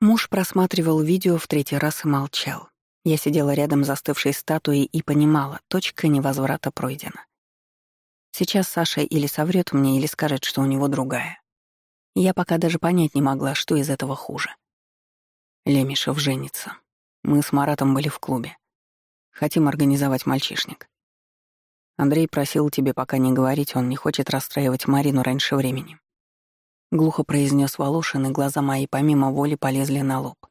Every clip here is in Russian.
Муж просматривал видео в третий раз и молчал. Я сидела рядом с застывшей статуей и понимала, точка невозврата пройдена. Сейчас Саша или соврет мне, или скажет, что у него другая. Я пока даже понять не могла, что из этого хуже. Лемешев женится. Мы с Маратом были в клубе. Хотим организовать мальчишник. Андрей просил тебе пока не говорить, он не хочет расстраивать Марину раньше времени. Глухо произнес Волошин, и глаза мои помимо воли полезли на лоб.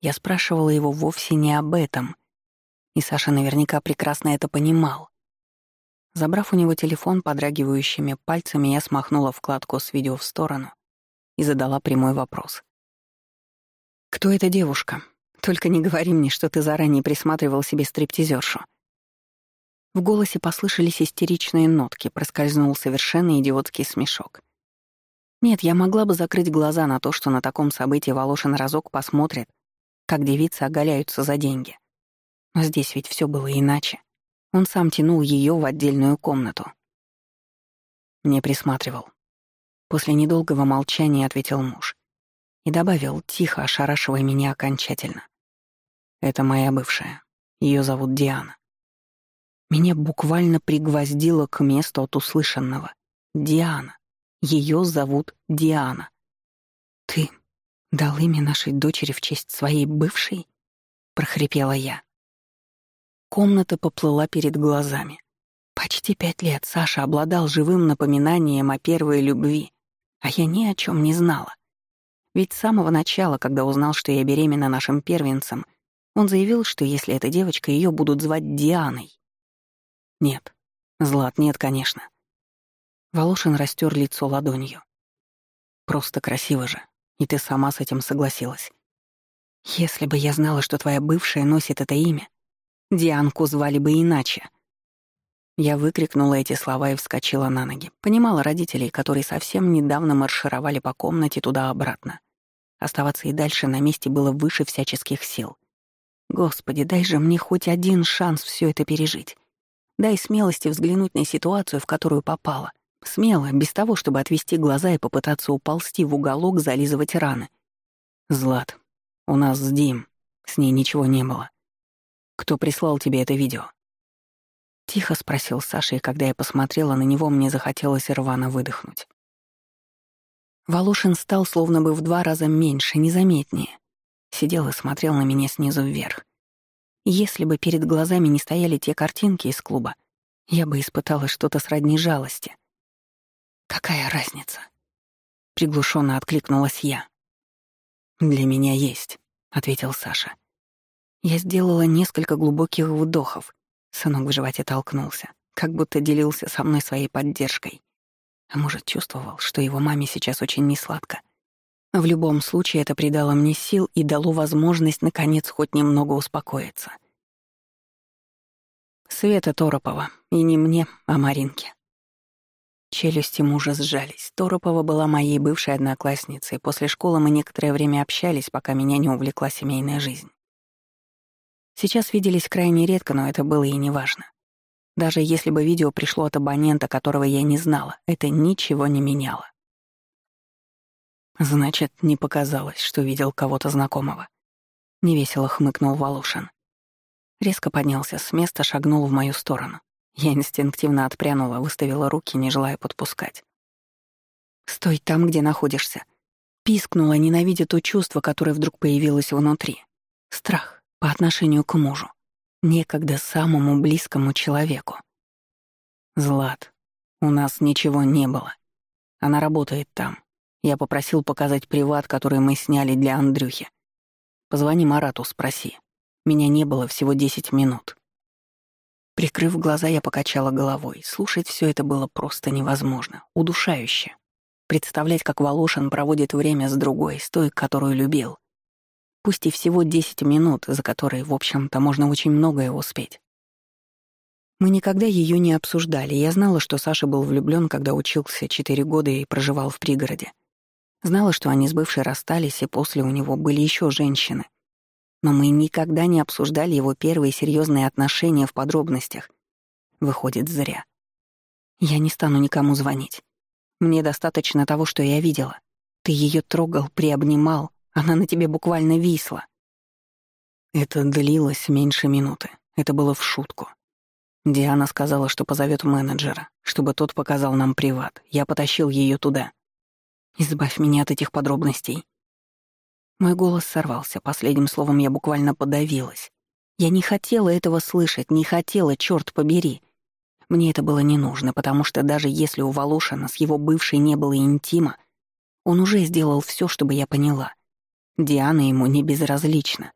Я спрашивала его вовсе не об этом, и Саша наверняка прекрасно это понимал. Забрав у него телефон подрагивающими пальцами, я смахнула вкладку с видео в сторону и задала прямой вопрос. «Кто эта девушка? Только не говори мне, что ты заранее присматривал себе стриптизершу». В голосе послышались истеричные нотки, проскользнул совершенно идиотский смешок. Нет, я могла бы закрыть глаза на то, что на таком событии Волошин разок посмотрит, как девицы оголяются за деньги. Но здесь ведь все было иначе. Он сам тянул ее в отдельную комнату. Не присматривал. После недолгого молчания ответил муж. И добавил, тихо ошарашивая меня окончательно. «Это моя бывшая. Ее зовут Диана». Меня буквально пригвоздило к месту от услышанного. Диана. Ее зовут Диана. «Ты дал имя нашей дочери в честь своей бывшей?» — прохрипела я. Комната поплыла перед глазами. Почти пять лет Саша обладал живым напоминанием о первой любви, а я ни о чем не знала. Ведь с самого начала, когда узнал, что я беременна нашим первенцем, он заявил, что если эта девочка, ее будут звать Дианой. Нет, Злат, нет, конечно. Волошин растер лицо ладонью. Просто красиво же, и ты сама с этим согласилась. Если бы я знала, что твоя бывшая носит это имя, Дианку звали бы иначе. Я выкрикнула эти слова и вскочила на ноги. Понимала родителей, которые совсем недавно маршировали по комнате туда-обратно. Оставаться и дальше на месте было выше всяческих сил. Господи, дай же мне хоть один шанс все это пережить. Дай смелости взглянуть на ситуацию, в которую попала. Смело, без того, чтобы отвести глаза и попытаться уползти в уголок, зализывать раны. Злат, у нас с Дим, с ней ничего не было. Кто прислал тебе это видео?» Тихо спросил Саша, и когда я посмотрела на него, мне захотелось рвано выдохнуть. Волошин стал словно бы в два раза меньше, незаметнее. Сидел и смотрел на меня снизу вверх. Если бы перед глазами не стояли те картинки из клуба, я бы испытала что-то сродни жалости. «Какая разница?» — приглушенно откликнулась я. «Для меня есть», — ответил Саша. Я сделала несколько глубоких вдохов. Сынок в животе толкнулся, как будто делился со мной своей поддержкой. А может, чувствовал, что его маме сейчас очень несладко. В любом случае, это придало мне сил и дало возможность, наконец, хоть немного успокоиться. Света Торопова. И не мне, а Маринке. Челюсти мужа сжались. Торопова была моей бывшей одноклассницей. После школы мы некоторое время общались, пока меня не увлекла семейная жизнь. Сейчас виделись крайне редко, но это было и неважно. Даже если бы видео пришло от абонента, которого я не знала, это ничего не меняло. Значит, не показалось, что видел кого-то знакомого. Невесело хмыкнул Волошин. Резко поднялся с места, шагнул в мою сторону. Я инстинктивно отпрянула, выставила руки, не желая подпускать. «Стой там, где находишься», — пискнула, ненавидя то чувство, которое вдруг появилось внутри. Страх по отношению к мужу, некогда самому близкому человеку. «Злат, у нас ничего не было. Она работает там. Я попросил показать приват, который мы сняли для Андрюхи. Позвони Марату, спроси. Меня не было всего десять минут». Прикрыв глаза, я покачала головой. Слушать все это было просто невозможно, удушающе. Представлять, как Волошин проводит время с другой, с той, которую любил пусть и всего 10 минут, за которые, в общем-то, можно очень многое успеть. Мы никогда ее не обсуждали, я знала, что Саша был влюблен, когда учился 4 года и проживал в пригороде. Знала, что они с бывшей расстались, и после у него были еще женщины. Но мы никогда не обсуждали его первые серьезные отношения в подробностях. Выходит, зря. Я не стану никому звонить. Мне достаточно того, что я видела. Ты ее трогал, приобнимал, Она на тебе буквально висла. Это длилось меньше минуты. Это было в шутку. Диана сказала, что позовет менеджера, чтобы тот показал нам приват. Я потащил ее туда. Избавь меня от этих подробностей. Мой голос сорвался. Последним словом я буквально подавилась. Я не хотела этого слышать, не хотела, черт побери. Мне это было не нужно, потому что даже если у Волошина с его бывшей не было интима, он уже сделал все, чтобы я поняла. Диана ему не безразлична.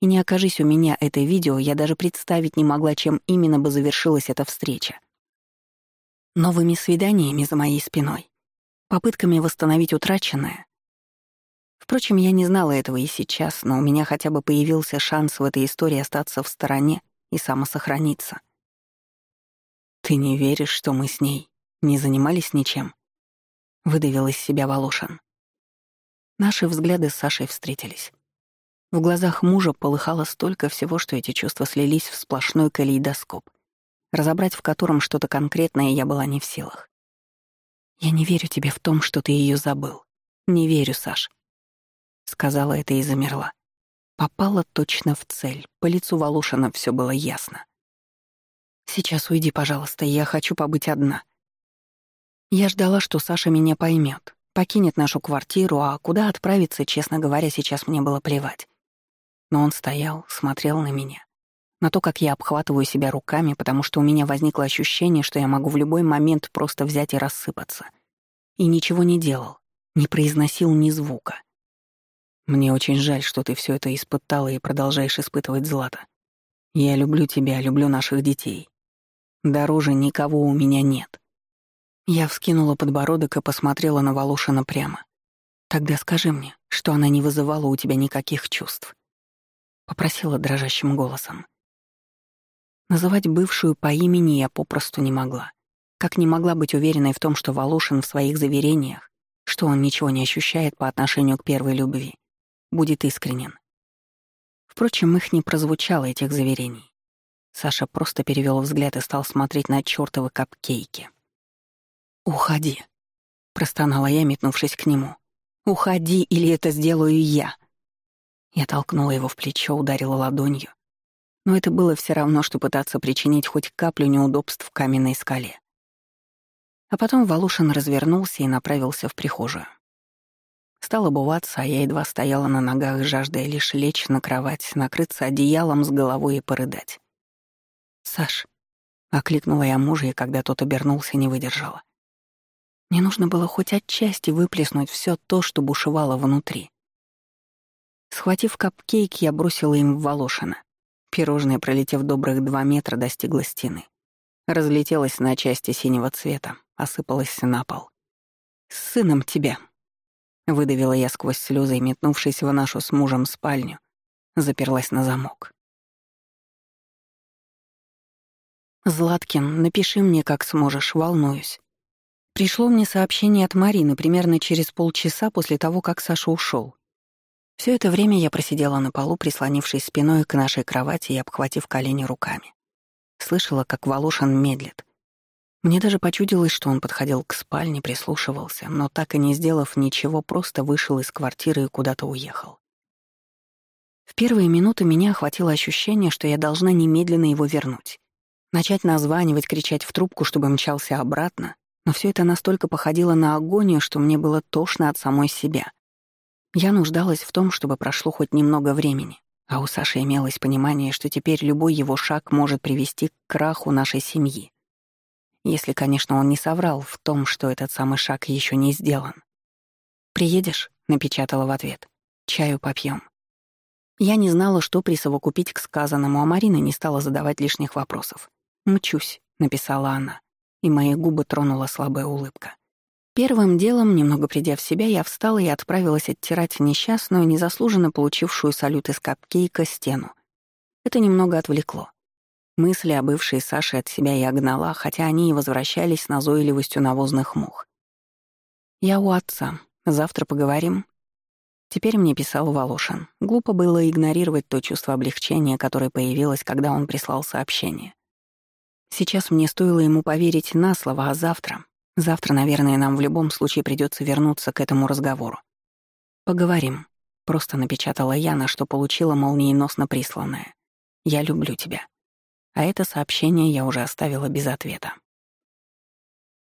И не окажись у меня это видео, я даже представить не могла, чем именно бы завершилась эта встреча. Новыми свиданиями за моей спиной, попытками восстановить утраченное. Впрочем, я не знала этого и сейчас, но у меня хотя бы появился шанс в этой истории остаться в стороне и самосохраниться. «Ты не веришь, что мы с ней не занимались ничем?» — выдавил из себя Волошин. Наши взгляды с Сашей встретились. В глазах мужа полыхало столько всего, что эти чувства слились в сплошной калейдоскоп, разобрать в котором что-то конкретное я была не в силах. «Я не верю тебе в том, что ты ее забыл. Не верю, Саш», — сказала это и замерла. Попала точно в цель, по лицу Волошина все было ясно. «Сейчас уйди, пожалуйста, я хочу побыть одна», я ждала, что Саша меня поймет, покинет нашу квартиру, а куда отправиться, честно говоря, сейчас мне было плевать. Но он стоял, смотрел на меня. На то, как я обхватываю себя руками, потому что у меня возникло ощущение, что я могу в любой момент просто взять и рассыпаться. И ничего не делал, не произносил ни звука. Мне очень жаль, что ты все это испытала и продолжаешь испытывать Злата. Я люблю тебя, люблю наших детей. Дороже никого у меня нет. Я вскинула подбородок и посмотрела на Волошина прямо. «Тогда скажи мне, что она не вызывала у тебя никаких чувств». Попросила дрожащим голосом. Называть бывшую по имени я попросту не могла. Как не могла быть уверенной в том, что Волошин в своих заверениях, что он ничего не ощущает по отношению к первой любви, будет искренен. Впрочем, их не прозвучало, этих заверений. Саша просто перевел взгляд и стал смотреть на чёртовы капкейки. «Уходи», — простонала я, метнувшись к нему. «Уходи, или это сделаю я». Я толкнула его в плечо, ударила ладонью. Но это было все равно, что пытаться причинить хоть каплю неудобств в каменной скале. А потом Волошин развернулся и направился в прихожую. Стал обуваться, а я едва стояла на ногах, жаждая лишь лечь на кровать, накрыться одеялом с головой и порыдать. «Саш», — окликнула я мужа, и когда тот обернулся, не выдержала. Мне нужно было хоть отчасти выплеснуть все то, что бушевало внутри. Схватив капкейк, я бросила им в Волошина. Пирожное, пролетев добрых два метра, достигло стены. Разлетелось на части синего цвета, осыпалось на пол. «С сыном тебя!» Выдавила я сквозь слезы и, метнувшись в нашу с мужем спальню, заперлась на замок. «Златкин, напиши мне, как сможешь, волнуюсь. Пришло мне сообщение от Марины примерно через полчаса после того, как Саша ушел. Все это время я просидела на полу, прислонившись спиной к нашей кровати и обхватив колени руками. Слышала, как Волошин медлит. Мне даже почудилось, что он подходил к спальне, прислушивался, но так и не сделав ничего, просто вышел из квартиры и куда-то уехал. В первые минуты меня охватило ощущение, что я должна немедленно его вернуть. Начать названивать, кричать в трубку, чтобы мчался обратно, но все это настолько походило на агонию, что мне было тошно от самой себя. Я нуждалась в том, чтобы прошло хоть немного времени, а у Саши имелось понимание, что теперь любой его шаг может привести к краху нашей семьи. Если, конечно, он не соврал в том, что этот самый шаг еще не сделан. «Приедешь?» — напечатала в ответ. «Чаю попьем. Я не знала, что присовокупить к сказанному, а Марина не стала задавать лишних вопросов. «Мчусь», — написала она и мои губы тронула слабая улыбка. Первым делом, немного придя в себя, я встала и отправилась оттирать несчастную, незаслуженно получившую салют из капкейка стену. Это немного отвлекло. Мысли о бывшей Саше от себя я гнала, хотя они и возвращались с назойливостью навозных мух. «Я у отца. Завтра поговорим». Теперь мне писал Волошин. Глупо было игнорировать то чувство облегчения, которое появилось, когда он прислал сообщение. Сейчас мне стоило ему поверить на слово, а завтра... Завтра, наверное, нам в любом случае придется вернуться к этому разговору. «Поговорим», — Просто напечатала я, на что получила молниеносно присланное. «Я люблю тебя». А это сообщение я уже оставила без ответа.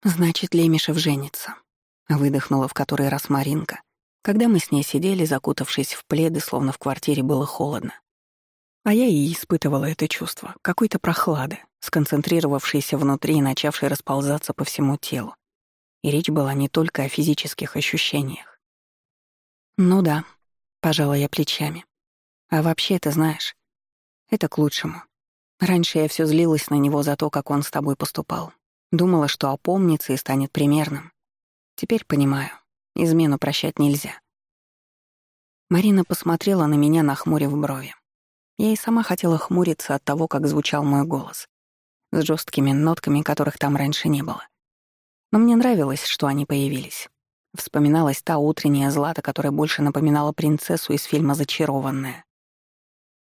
«Значит, Лемешев женится», — выдохнула в который раз Маринка, когда мы с ней сидели, закутавшись в пледы, словно в квартире было холодно. А я и испытывала это чувство, какой-то прохлады, сконцентрировавшейся внутри и начавшей расползаться по всему телу. И речь была не только о физических ощущениях. «Ну да», — пожала я плечами. «А вообще, ты знаешь, это к лучшему. Раньше я все злилась на него за то, как он с тобой поступал. Думала, что опомнится и станет примерным. Теперь понимаю, измену прощать нельзя. Марина посмотрела на меня, нахмурив брови. Я и сама хотела хмуриться от того, как звучал мой голос, с жесткими нотками, которых там раньше не было. Но мне нравилось, что они появились. Вспоминалась та утренняя Злата, которая больше напоминала принцессу из фильма «Зачарованная».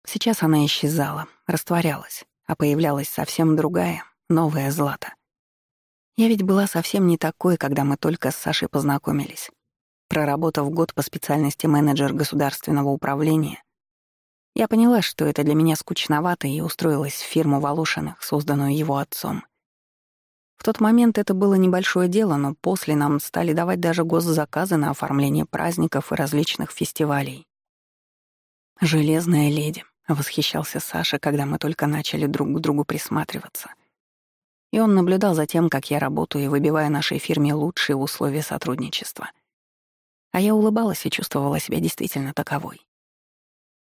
Сейчас она исчезала, растворялась, а появлялась совсем другая, новая Злата. Я ведь была совсем не такой, когда мы только с Сашей познакомились. Проработав год по специальности менеджер государственного управления, я поняла, что это для меня скучновато, и устроилась в фирму Волошиных, созданную его отцом. В тот момент это было небольшое дело, но после нам стали давать даже госзаказы на оформление праздников и различных фестивалей. «Железная леди», — восхищался Саша, когда мы только начали друг к другу присматриваться. И он наблюдал за тем, как я работаю и выбиваю нашей фирме лучшие условия сотрудничества. А я улыбалась и чувствовала себя действительно таковой.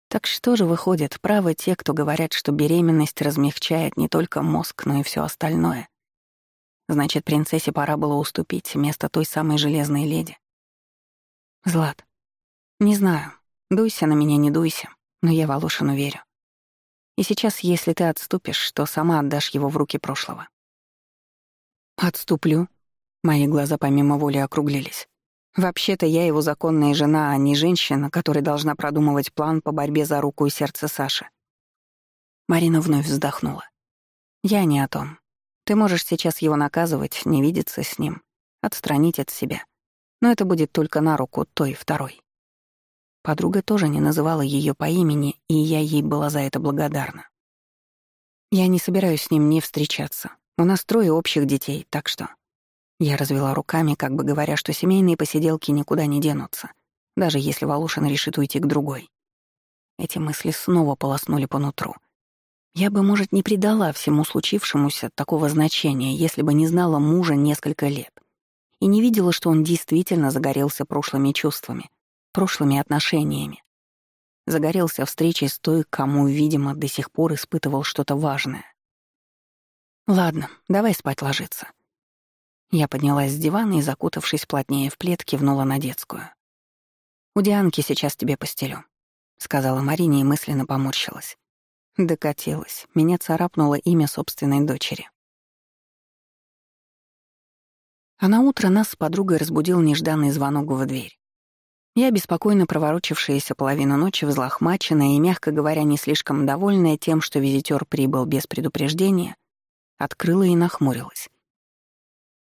Так что же выходит, правы те, кто говорят, что беременность размягчает не только мозг, но и все остальное? Значит, принцессе пора было уступить вместо той самой железной леди. Злат, не знаю, дуйся на меня, не дуйся но я Волошину верю. И сейчас, если ты отступишь, то сама отдашь его в руки прошлого. Отступлю. Мои глаза помимо воли округлились. Вообще-то я его законная жена, а не женщина, которая должна продумывать план по борьбе за руку и сердце Саши. Марина вновь вздохнула. Я не о том. Ты можешь сейчас его наказывать, не видеться с ним, отстранить от себя. Но это будет только на руку той второй. Подруга тоже не называла ее по имени, и я ей была за это благодарна. Я не собираюсь с ним не встречаться. У нас трое общих детей, так что... Я развела руками, как бы говоря, что семейные посиделки никуда не денутся, даже если Волошин решит уйти к другой. Эти мысли снова полоснули по нутру. Я бы, может, не придала всему случившемуся такого значения, если бы не знала мужа несколько лет и не видела, что он действительно загорелся прошлыми чувствами, прошлыми отношениями. Загорелся встречей с той, кому, видимо, до сих пор испытывал что-то важное. «Ладно, давай спать ложиться». Я поднялась с дивана и, закутавшись плотнее в плед, кивнула на детскую. «У Дианки сейчас тебе постелю», — сказала Марине и мысленно поморщилась. Докатилась. Меня царапнуло имя собственной дочери. А на утро нас с подругой разбудил нежданный звонок в дверь. Я, беспокойно проворочившаяся половину ночи, взлохмаченная и, мягко говоря, не слишком довольная тем, что визитер прибыл без предупреждения, открыла и нахмурилась.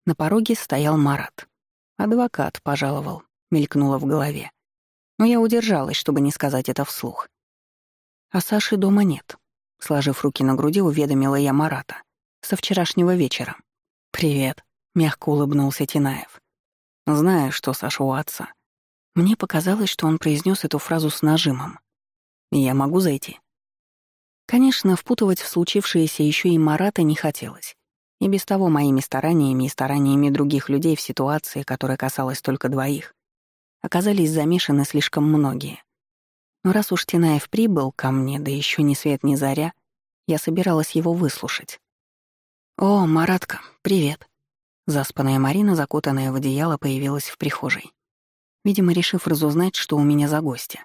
На пороге стоял Марат. «Адвокат», — пожаловал, мелькнуло в голове. Но я удержалась, чтобы не сказать это вслух. А Саши дома нет. Сложив руки на груди, уведомила я Марата. Со вчерашнего вечера. «Привет», — мягко улыбнулся Тинаев. «Знаю, что Саша у отца. Мне показалось, что он произнес эту фразу с нажимом. «Я могу зайти?» Конечно, впутывать в случившееся еще и Марата не хотелось. И без того моими стараниями и стараниями других людей в ситуации, которая касалась только двоих, оказались замешаны слишком многие. Но раз уж Тинаев прибыл ко мне, да еще ни свет ни заря, я собиралась его выслушать. «О, Маратка, привет!» Заспанная Марина, закутанная в одеяло, появилась в прихожей видимо, решив разузнать, что у меня за гости.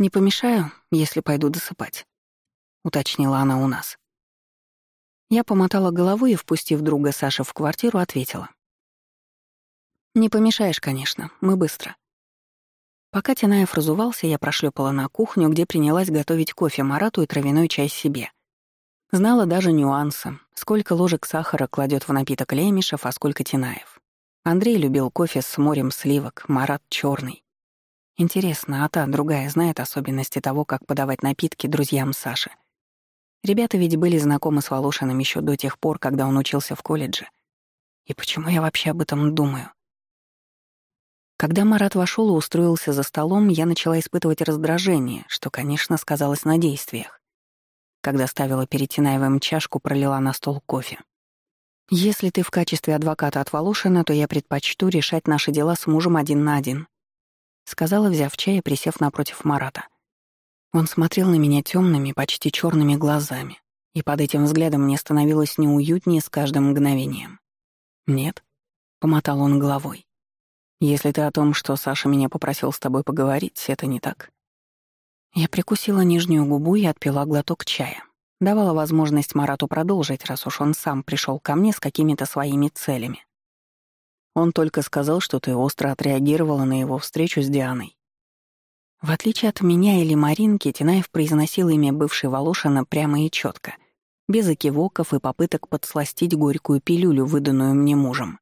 «Не помешаю, если пойду досыпать», — уточнила она у нас. Я помотала головой и, впустив друга Саши в квартиру, ответила. «Не помешаешь, конечно, мы быстро». Пока Тинаев разувался, я прошлепала на кухню, где принялась готовить кофе Марату и травяной чай себе. Знала даже нюансы, сколько ложек сахара кладет в напиток Лемешев, а сколько Тинаев. Андрей любил кофе с морем сливок, Марат — черный. Интересно, а та, другая, знает особенности того, как подавать напитки друзьям Саши? Ребята ведь были знакомы с Волошиным еще до тех пор, когда он учился в колледже. И почему я вообще об этом думаю? Когда Марат вошел и устроился за столом, я начала испытывать раздражение, что, конечно, сказалось на действиях. Когда ставила перед Тинаевым чашку, пролила на стол кофе. «Если ты в качестве адвоката от Волошина, то я предпочту решать наши дела с мужем один на один», — сказала, взяв чай и присев напротив Марата. Он смотрел на меня темными, почти черными глазами, и под этим взглядом мне становилось неуютнее с каждым мгновением. «Нет», — помотал он головой. «Если ты о том, что Саша меня попросил с тобой поговорить, это не так». Я прикусила нижнюю губу и отпила глоток чая. Давала возможность Марату продолжить, раз уж он сам пришел ко мне с какими-то своими целями. Он только сказал, что ты остро отреагировала на его встречу с Дианой. В отличие от меня или Маринки, Тинаев произносил имя бывшей Волошина прямо и четко, без окивоков и попыток подсластить горькую пилюлю, выданную мне мужем.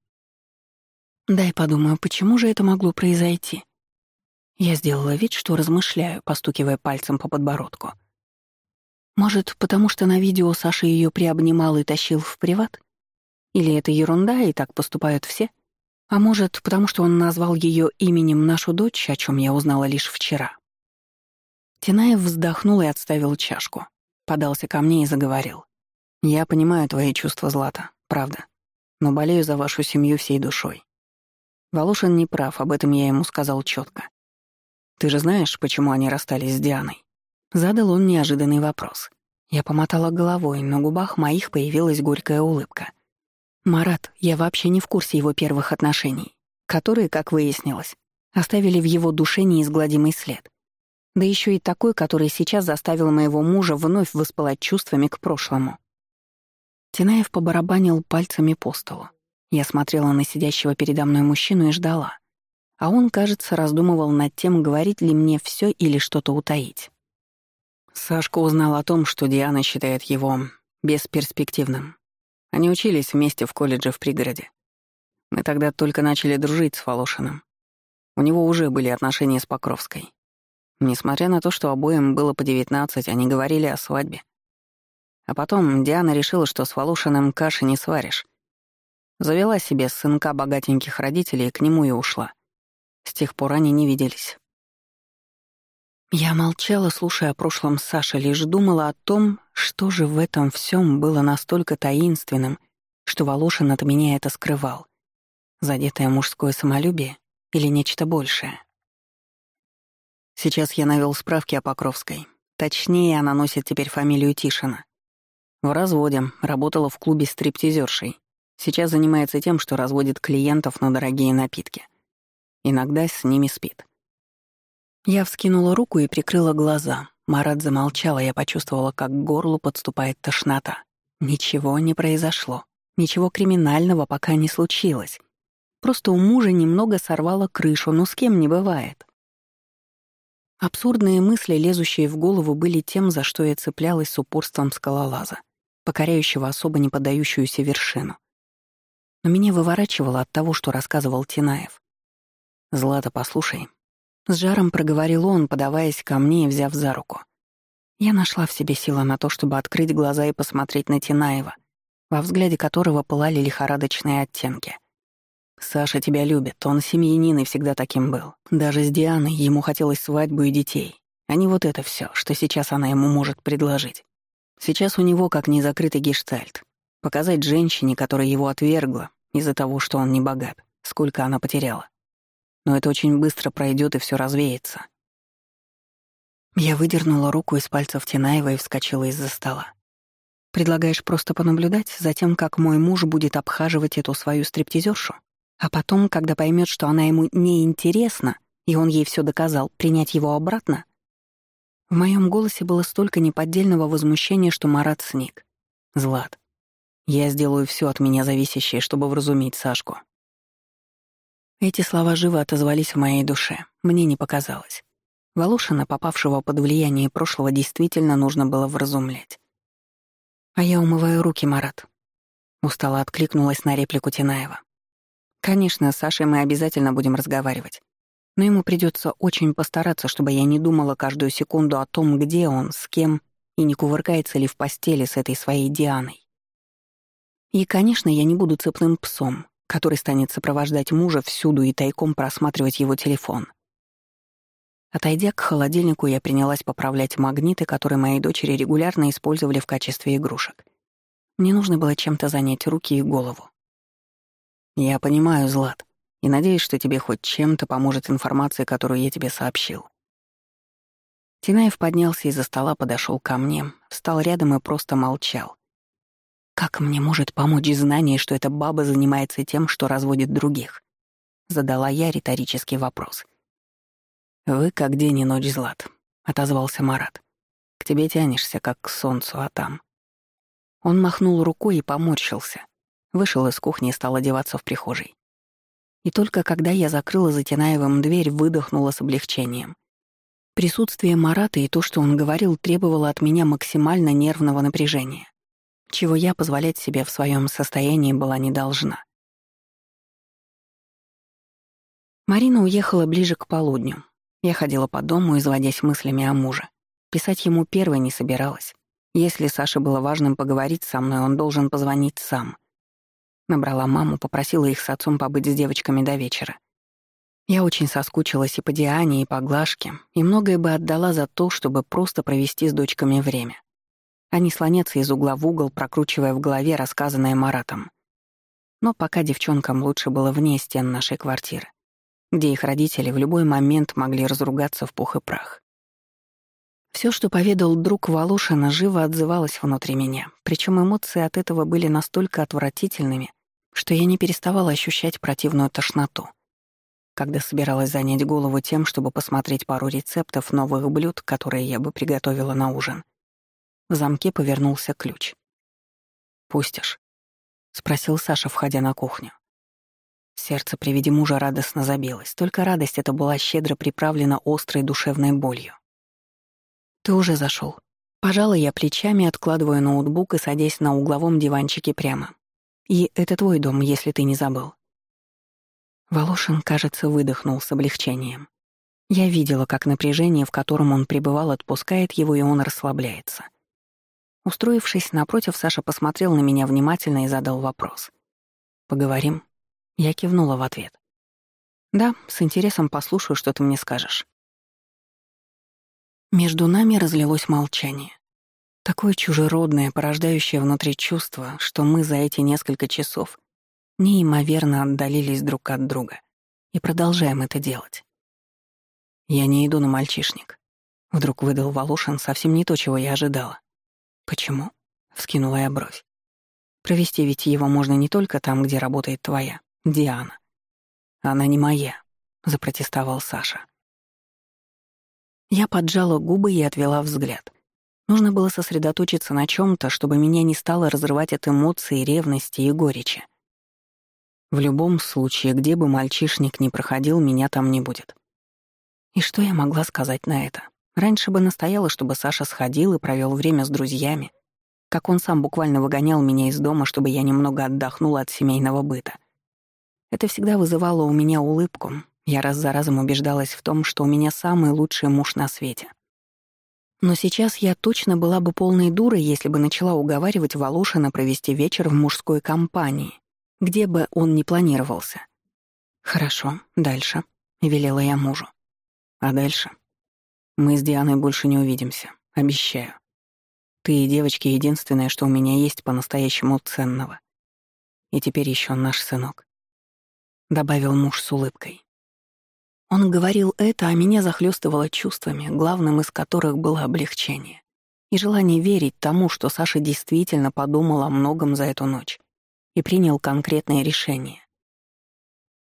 «Дай подумаю, почему же это могло произойти?» Я сделала вид, что размышляю, постукивая пальцем по подбородку. «Может, потому что на видео Саша ее приобнимал и тащил в приват? Или это ерунда, и так поступают все?» А может, потому что он назвал ее именем нашу дочь, о чем я узнала лишь вчера. Тинаев вздохнул и отставил чашку. Подался ко мне и заговорил. «Я понимаю твои чувства, Злата, правда. Но болею за вашу семью всей душой. Волошин не прав, об этом я ему сказал четко. Ты же знаешь, почему они расстались с Дианой?» Задал он неожиданный вопрос. Я помотала головой, на губах моих появилась горькая улыбка — Марат, я вообще не в курсе его первых отношений, которые, как выяснилось, оставили в его душе неизгладимый след. Да еще и такой, который сейчас заставил моего мужа вновь воспылать чувствами к прошлому. Тинаев побарабанил пальцами по столу. Я смотрела на сидящего передо мной мужчину и ждала. А он, кажется, раздумывал над тем, говорить ли мне все или что-то утаить. Сашка узнал о том, что Диана считает его бесперспективным. Они учились вместе в колледже в пригороде. Мы тогда только начали дружить с Волошиным. У него уже были отношения с Покровской. Несмотря на то, что обоим было по 19, они говорили о свадьбе. А потом Диана решила, что с Волошиным каши не сваришь. Завела себе сынка богатеньких родителей и к нему и ушла. С тех пор они не виделись. Я молчала, слушая о прошлом Саши, лишь думала о том, что же в этом всем было настолько таинственным, что Волошин от меня это скрывал. Задетое мужское самолюбие или нечто большее? Сейчас я навел справки о Покровской. Точнее, она носит теперь фамилию Тишина. В разводе, работала в клубе стриптизершей. Сейчас занимается тем, что разводит клиентов на дорогие напитки. Иногда с ними спит. Я вскинула руку и прикрыла глаза. Марат замолчал, а я почувствовала, как к горлу подступает тошнота. Ничего не произошло. Ничего криминального пока не случилось. Просто у мужа немного сорвало крышу, но с кем не бывает. Абсурдные мысли, лезущие в голову, были тем, за что я цеплялась с упорством скалолаза, покоряющего особо не поддающуюся вершину. Но меня выворачивало от того, что рассказывал Тинаев. «Злата, послушай, с жаром проговорил он, подаваясь ко мне и взяв за руку. Я нашла в себе силы на то, чтобы открыть глаза и посмотреть на Тинаева, во взгляде которого пылали лихорадочные оттенки. «Саша тебя любит, он семьянин и всегда таким был. Даже с Дианой ему хотелось свадьбу и детей, а не вот это все, что сейчас она ему может предложить. Сейчас у него как незакрытый гештальт. Показать женщине, которая его отвергла из-за того, что он не богат, сколько она потеряла но это очень быстро пройдет и все развеется. Я выдернула руку из пальцев Тинаева и вскочила из-за стола. «Предлагаешь просто понаблюдать за тем, как мой муж будет обхаживать эту свою стриптизершу? А потом, когда поймет, что она ему неинтересна, и он ей все доказал, принять его обратно?» В моем голосе было столько неподдельного возмущения, что Марат сник. «Злат, я сделаю все от меня зависящее, чтобы вразумить Сашку. Эти слова живо отозвались в моей душе. Мне не показалось. Волошина, попавшего под влияние прошлого, действительно нужно было вразумлять. «А я умываю руки, Марат», — устало откликнулась на реплику Тинаева. «Конечно, с Сашей мы обязательно будем разговаривать. Но ему придется очень постараться, чтобы я не думала каждую секунду о том, где он, с кем и не кувыркается ли в постели с этой своей Дианой. И, конечно, я не буду цепным псом, который станет сопровождать мужа всюду и тайком просматривать его телефон. Отойдя к холодильнику, я принялась поправлять магниты, которые мои дочери регулярно использовали в качестве игрушек. Мне нужно было чем-то занять руки и голову. «Я понимаю, Злат, и надеюсь, что тебе хоть чем-то поможет информация, которую я тебе сообщил». Тинаев поднялся из-за стола, подошел ко мне, встал рядом и просто молчал. «Как мне может помочь знание, что эта баба занимается тем, что разводит других?» Задала я риторический вопрос. «Вы как день и ночь, Злат», — отозвался Марат. «К тебе тянешься, как к солнцу, а там...» Он махнул рукой и поморщился. Вышел из кухни и стал одеваться в прихожей. И только когда я закрыла за Тинаевым дверь, выдохнула с облегчением. Присутствие Марата и то, что он говорил, требовало от меня максимально нервного напряжения, чего я позволять себе в своем состоянии была не должна. Марина уехала ближе к полудню, я ходила по дому, изводясь мыслями о муже. Писать ему первой не собиралась. Если Саше было важным поговорить со мной, он должен позвонить сам. Набрала маму, попросила их с отцом побыть с девочками до вечера. Я очень соскучилась и по Диане, и по Глашке, и многое бы отдала за то, чтобы просто провести с дочками время. Они слонятся из угла в угол, прокручивая в голове рассказанное Маратом. Но пока девчонкам лучше было вне стен нашей квартиры где их родители в любой момент могли разругаться в пух и прах. Все, что поведал друг Волошина, живо отзывалось внутри меня, причем эмоции от этого были настолько отвратительными, что я не переставала ощущать противную тошноту. Когда собиралась занять голову тем, чтобы посмотреть пару рецептов новых блюд, которые я бы приготовила на ужин, в замке повернулся ключ. «Пустишь?» — спросил Саша, входя на кухню. Сердце при виде мужа радостно забилось, только радость эта была щедро приправлена острой душевной болью. «Ты уже зашел. Пожалуй, я плечами откладываю ноутбук и садясь на угловом диванчике прямо. И это твой дом, если ты не забыл». Волошин, кажется, выдохнул с облегчением. Я видела, как напряжение, в котором он пребывал, отпускает его, и он расслабляется. Устроившись напротив, Саша посмотрел на меня внимательно и задал вопрос. «Поговорим?» Я кивнула в ответ. «Да, с интересом послушаю, что ты мне скажешь». Между нами разлилось молчание. Такое чужеродное, порождающее внутри чувство, что мы за эти несколько часов неимоверно отдалились друг от друга и продолжаем это делать. «Я не иду на мальчишник», — вдруг выдал Волошин совсем не то, чего я ожидала. «Почему?» — вскинула я бровь. «Провести ведь его можно не только там, где работает твоя, Диана. Она не моя, запротестовал Саша. Я поджала губы и отвела взгляд. Нужно было сосредоточиться на чем то чтобы меня не стало разрывать от эмоций, ревности и горечи. В любом случае, где бы мальчишник ни проходил, меня там не будет. И что я могла сказать на это? Раньше бы настояла, чтобы Саша сходил и провел время с друзьями, как он сам буквально выгонял меня из дома, чтобы я немного отдохнула от семейного быта — это всегда вызывало у меня улыбку. Я раз за разом убеждалась в том, что у меня самый лучший муж на свете. Но сейчас я точно была бы полной дурой, если бы начала уговаривать Волошина провести вечер в мужской компании, где бы он ни планировался. «Хорошо, дальше», — велела я мужу. «А дальше? Мы с Дианой больше не увидимся, обещаю. Ты и девочки — единственное, что у меня есть по-настоящему ценного. И теперь еще наш сынок. — добавил муж с улыбкой. Он говорил это, а меня захлестывало чувствами, главным из которых было облегчение и желание верить тому, что Саша действительно подумал о многом за эту ночь и принял конкретное решение.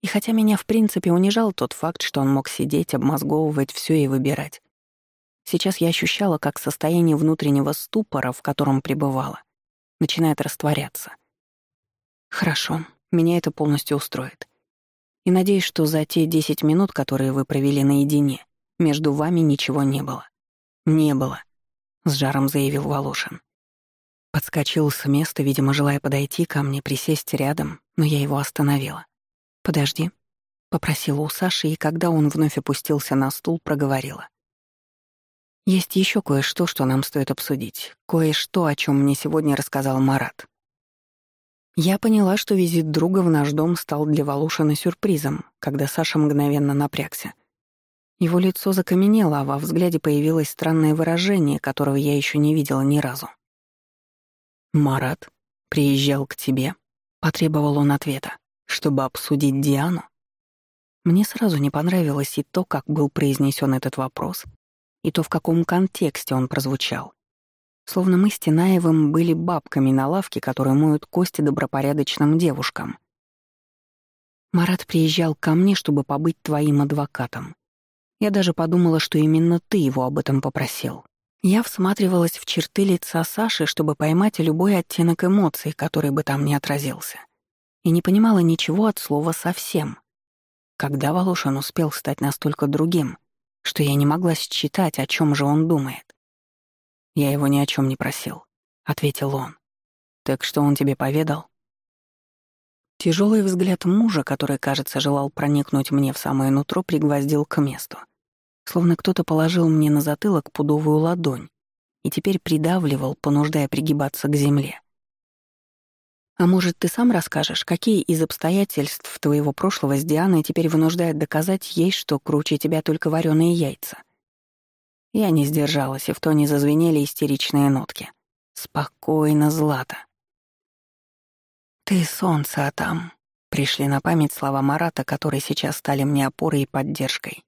И хотя меня в принципе унижал тот факт, что он мог сидеть, обмозговывать все и выбирать, сейчас я ощущала, как состояние внутреннего ступора, в котором пребывала, начинает растворяться. Хорошо, меня это полностью устроит. И надеюсь, что за те десять минут, которые вы провели наедине, между вами ничего не было. Не было, с жаром заявил Волошин. Подскочил с места, видимо, желая подойти ко мне, присесть рядом, но я его остановила. Подожди. Попросила у Саши, и когда он вновь опустился на стул, проговорила. Есть еще кое-что, что нам стоит обсудить. Кое-что, о чем мне сегодня рассказал Марат. Я поняла, что визит друга в наш дом стал для Волошина сюрпризом, когда Саша мгновенно напрягся. Его лицо закаменело, а во взгляде появилось странное выражение, которого я еще не видела ни разу. «Марат приезжал к тебе?» — потребовал он ответа. «Чтобы обсудить Диану?» Мне сразу не понравилось и то, как был произнесен этот вопрос, и то, в каком контексте он прозвучал. Словно мы с Тинаевым были бабками на лавке, которые моют кости добропорядочным девушкам. Марат приезжал ко мне, чтобы побыть твоим адвокатом. Я даже подумала, что именно ты его об этом попросил. Я всматривалась в черты лица Саши, чтобы поймать любой оттенок эмоций, который бы там не отразился. И не понимала ничего от слова «совсем». Когда Волошин успел стать настолько другим, что я не могла считать, о чем же он думает. «Я его ни о чем не просил», — ответил он. «Так что он тебе поведал?» Тяжелый взгляд мужа, который, кажется, желал проникнуть мне в самое нутро, пригвоздил к месту. Словно кто-то положил мне на затылок пудовую ладонь и теперь придавливал, понуждая пригибаться к земле. «А может, ты сам расскажешь, какие из обстоятельств твоего прошлого с Дианой теперь вынуждают доказать ей, что круче тебя только вареные яйца?» Я не сдержалась, и в тоне зазвенели истеричные нотки. «Спокойно, Злата». «Ты солнце, а там...» Пришли на память слова Марата, которые сейчас стали мне опорой и поддержкой.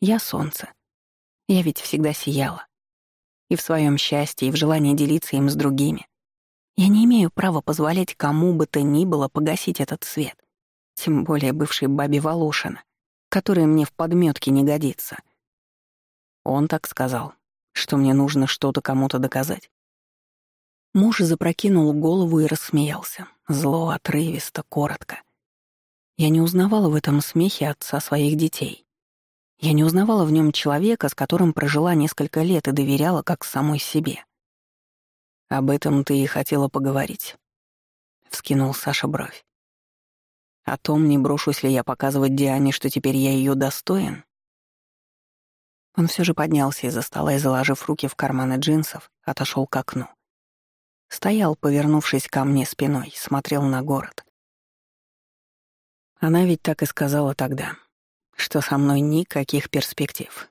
«Я солнце. Я ведь всегда сияла. И в своем счастье, и в желании делиться им с другими. Я не имею права позволять кому бы то ни было погасить этот свет. Тем более бывшей бабе Волошина, которая мне в подметке не годится. Он так сказал, что мне нужно что-то кому-то доказать. Муж запрокинул голову и рассмеялся. Зло, отрывисто, коротко. Я не узнавала в этом смехе отца своих детей. Я не узнавала в нем человека, с которым прожила несколько лет и доверяла как самой себе. «Об этом ты и хотела поговорить», — вскинул Саша бровь. «О том, не брошусь ли я показывать Диане, что теперь я ее достоин?» Он все же поднялся из-за стола и, заложив руки в карманы джинсов, отошел к окну. Стоял, повернувшись ко мне спиной, смотрел на город. Она ведь так и сказала тогда, что со мной никаких перспектив,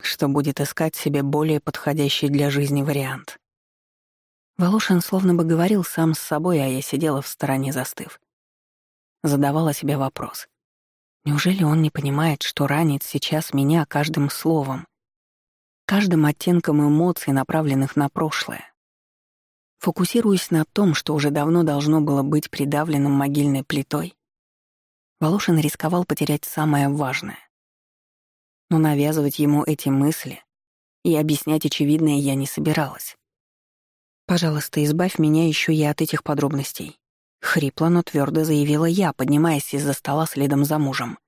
что будет искать себе более подходящий для жизни вариант. Волошин словно бы говорил сам с собой, а я сидела в стороне застыв. Задавала себе вопрос. Неужели он не понимает, что ранит сейчас меня каждым словом, каждым оттенком эмоций, направленных на прошлое? Фокусируясь на том, что уже давно должно было быть придавленным могильной плитой, Волошин рисковал потерять самое важное. Но навязывать ему эти мысли и объяснять очевидное я не собиралась. «Пожалуйста, избавь меня еще и от этих подробностей», Хрипло, но твердо заявила я, поднимаясь из-за стола следом за мужем.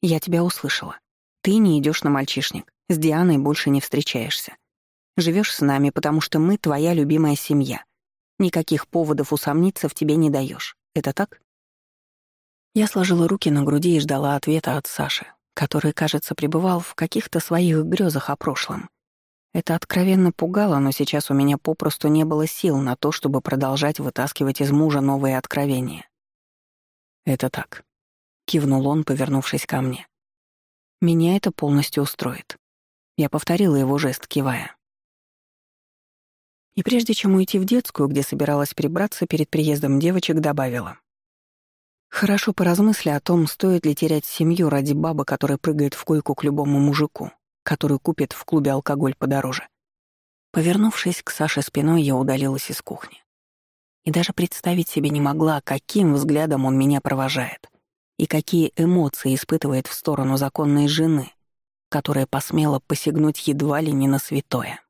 «Я тебя услышала. Ты не идешь на мальчишник. С Дианой больше не встречаешься. Живешь с нами, потому что мы твоя любимая семья. Никаких поводов усомниться в тебе не даешь. Это так?» Я сложила руки на груди и ждала ответа от Саши, который, кажется, пребывал в каких-то своих грезах о прошлом. Это откровенно пугало, но сейчас у меня попросту не было сил на то, чтобы продолжать вытаскивать из мужа новые откровения. «Это так», — кивнул он, повернувшись ко мне. «Меня это полностью устроит». Я повторила его жест, кивая. И прежде чем уйти в детскую, где собиралась прибраться перед приездом девочек, добавила. «Хорошо поразмысли о том, стоит ли терять семью ради бабы, которая прыгает в койку к любому мужику который купит в клубе алкоголь подороже. Повернувшись к Саше спиной, я удалилась из кухни. И даже представить себе не могла, каким взглядом он меня провожает и какие эмоции испытывает в сторону законной жены, которая посмела посягнуть едва ли не на святое.